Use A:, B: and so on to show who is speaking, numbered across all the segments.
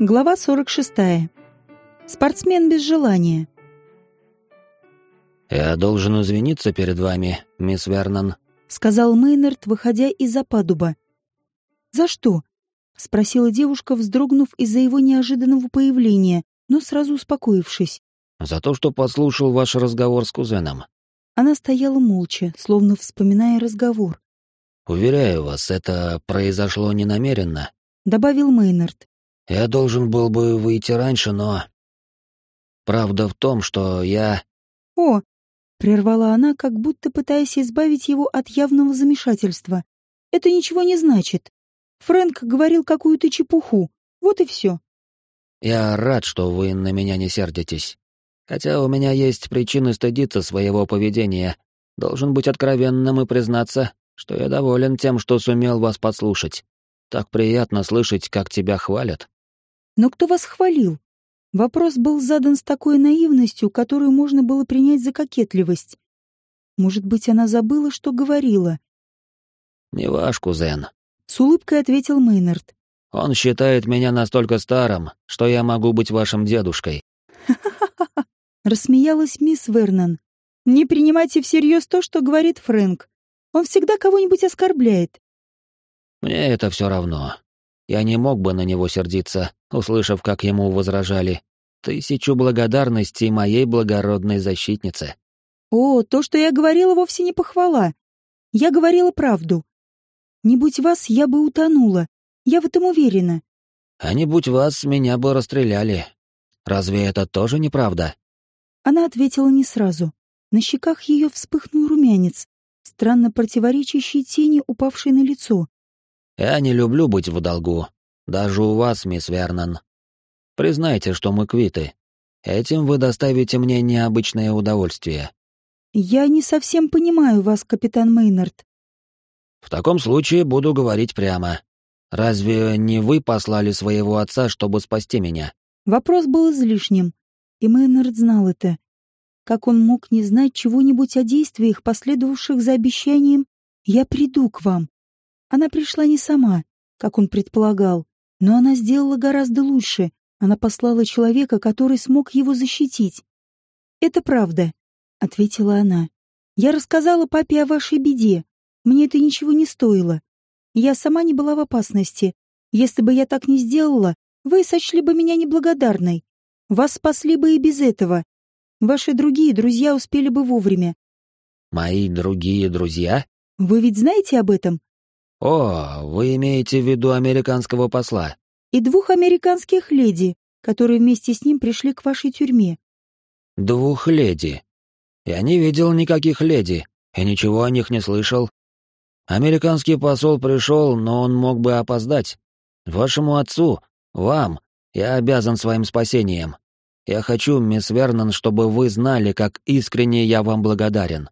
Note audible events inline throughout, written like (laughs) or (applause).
A: Глава 46. Спортсмен без желания.
B: «Я должен извиниться перед вами, мисс Вернон», —
A: сказал Мейнард, выходя из-за падуба. «За что?» — спросила девушка, вздрогнув из-за его неожиданного появления, но сразу успокоившись.
B: «За то, что послушал ваш разговор с кузеном».
A: Она стояла молча, словно вспоминая разговор.
B: «Уверяю вас, это произошло ненамеренно», —
A: добавил Мейнард.
B: Я должен был бы выйти раньше, но... Правда в том, что я...
A: О! Прервала она, как будто пытаясь избавить его от явного замешательства. Это ничего не значит. Фрэнк говорил какую-то чепуху. Вот и все.
B: Я рад, что вы на меня не сердитесь. Хотя у меня есть причины стыдиться своего поведения. Должен быть откровенным и признаться, что я доволен тем, что сумел вас подслушать. Так приятно слышать, как тебя хвалят.
A: Но кто вас хвалил? Вопрос был задан с такой наивностью, которую можно было принять за кокетливость. Может быть, она забыла, что говорила?
B: «Не ваш кузен», —
A: с улыбкой ответил Мейнард.
B: «Он считает меня настолько старым, что я могу быть вашим дедушкой».
A: «Ха-ха-ха!» (laughs) — рассмеялась мисс Вернон. «Не принимайте всерьез то, что говорит Фрэнк. Он всегда кого-нибудь оскорбляет».
B: «Мне это все равно. Я не мог бы на него сердиться, услышав, как ему возражали. Тысячу благодарностей моей благородной защитнице.
A: О, то, что я говорила, вовсе не похвала. Я говорила правду. Не будь вас, я бы утонула. Я в этом уверена.
B: А не будь вас, меня бы расстреляли. Разве это тоже неправда?
A: Она ответила не сразу. На щеках ее вспыхнул румянец, странно противоречащий тени, упавшей на лицо.
B: Я не люблю быть в долгу. Даже у вас, мисс Вернон. Признайте, что мы квиты. Этим вы доставите мне необычное удовольствие.
A: Я не совсем понимаю вас, капитан Мейнард.
B: В таком случае буду говорить прямо. Разве не вы послали своего отца, чтобы спасти меня?
A: Вопрос был излишним, и Мейнард знал это. Как он мог не знать чего-нибудь о действиях, последовавших за обещанием «Я приду к вам»? Она пришла не сама, как он предполагал, но она сделала гораздо лучше. Она послала человека, который смог его защитить. «Это правда», — ответила она. «Я рассказала папе о вашей беде. Мне это ничего не стоило. Я сама не была в опасности. Если бы я так не сделала, вы сочли бы меня неблагодарной. Вас спасли бы и без этого. Ваши другие друзья успели бы вовремя».
B: «Мои другие друзья?»
A: «Вы ведь знаете об этом?»
B: «О, вы имеете в виду американского посла?»
A: «И двух американских леди, которые вместе с ним пришли к вашей тюрьме».
B: «Двух леди? Я не видел никаких леди и ничего о них не слышал. Американский посол пришел, но он мог бы опоздать. Вашему отцу, вам, я обязан своим спасением. Я хочу, мисс Вернон, чтобы вы знали, как искренне я вам благодарен.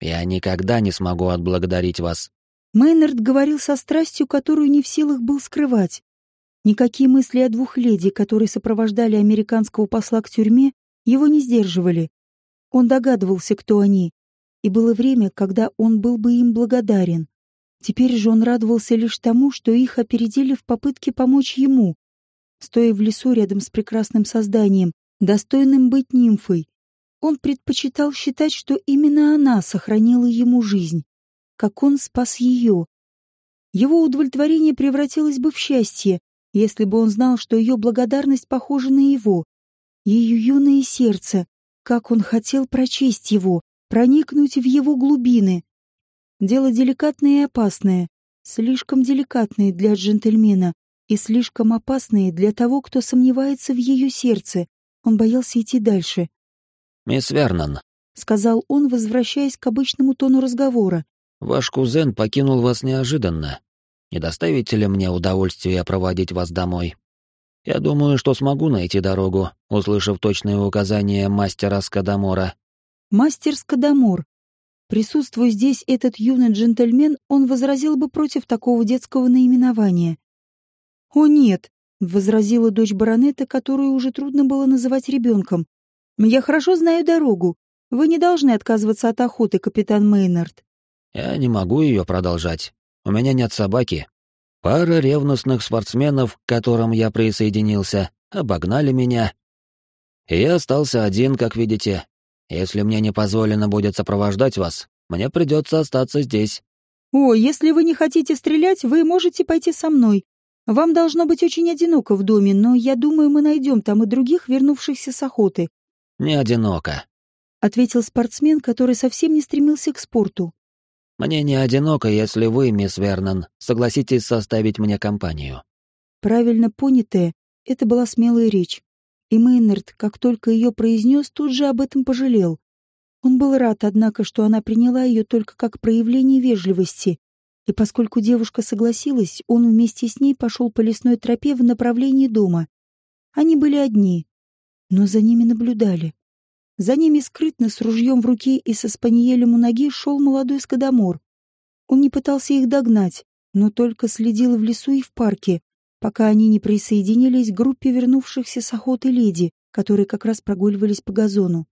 B: Я никогда не смогу отблагодарить вас.
A: Мейнард говорил со страстью, которую не в силах был скрывать. Никакие мысли о двух леди, которые сопровождали американского посла к тюрьме, его не сдерживали. Он догадывался, кто они, и было время, когда он был бы им благодарен. Теперь же он радовался лишь тому, что их опередили в попытке помочь ему. Стоя в лесу рядом с прекрасным созданием, достойным быть нимфой, он предпочитал считать, что именно она сохранила ему жизнь как он спас ее. Его удовлетворение превратилось бы в счастье, если бы он знал, что ее благодарность похожа на его. Ее юное сердце, как он хотел прочесть его, проникнуть в его глубины. Дело деликатное и опасное, слишком деликатное для джентльмена и слишком опасное для того, кто сомневается в ее сердце. Он боялся идти дальше.
B: «Мисс Вернон», —
A: сказал он, возвращаясь к обычному тону разговора.
B: Ваш кузен покинул вас неожиданно. Не доставите ли мне удовольствия проводить вас домой? Я думаю, что смогу найти дорогу, услышав точные указания мастера Скадамора.
A: Мастер Скадамор. Присутствуя здесь этот юный джентльмен, он возразил бы против такого детского наименования. «О нет», — возразила дочь баронета, которую уже трудно было называть ребенком. «Я хорошо знаю дорогу. Вы не должны отказываться от охоты, капитан Мейнард».
B: Я не могу ее продолжать. У меня нет собаки. Пара ревностных спортсменов, к которым я присоединился, обогнали меня. И я остался один, как видите. Если мне не позволено будет сопровождать вас, мне придется остаться здесь.
A: О, если вы не хотите стрелять, вы можете пойти со мной. Вам должно быть очень одиноко в доме, но я думаю, мы найдем там и других, вернувшихся с охоты.
B: Не одиноко,
A: ответил спортсмен, который совсем не стремился к спорту.
B: Мне не одиноко, если вы, мисс Вернон, согласитесь составить мне компанию.
A: Правильно понятая, это была смелая речь. И Мейнард, как только ее произнес, тут же об этом пожалел. Он был рад, однако, что она приняла ее только как проявление вежливости. И поскольку девушка согласилась, он вместе с ней пошел по лесной тропе в направлении дома. Они были одни, но за ними наблюдали. За ними скрытно, с ружьем в руке и со спаниелем у ноги, шел молодой скадомор. Он не пытался их догнать, но только следил в лесу и в парке, пока они не присоединились к группе вернувшихся с охоты леди, которые как раз прогуливались по газону.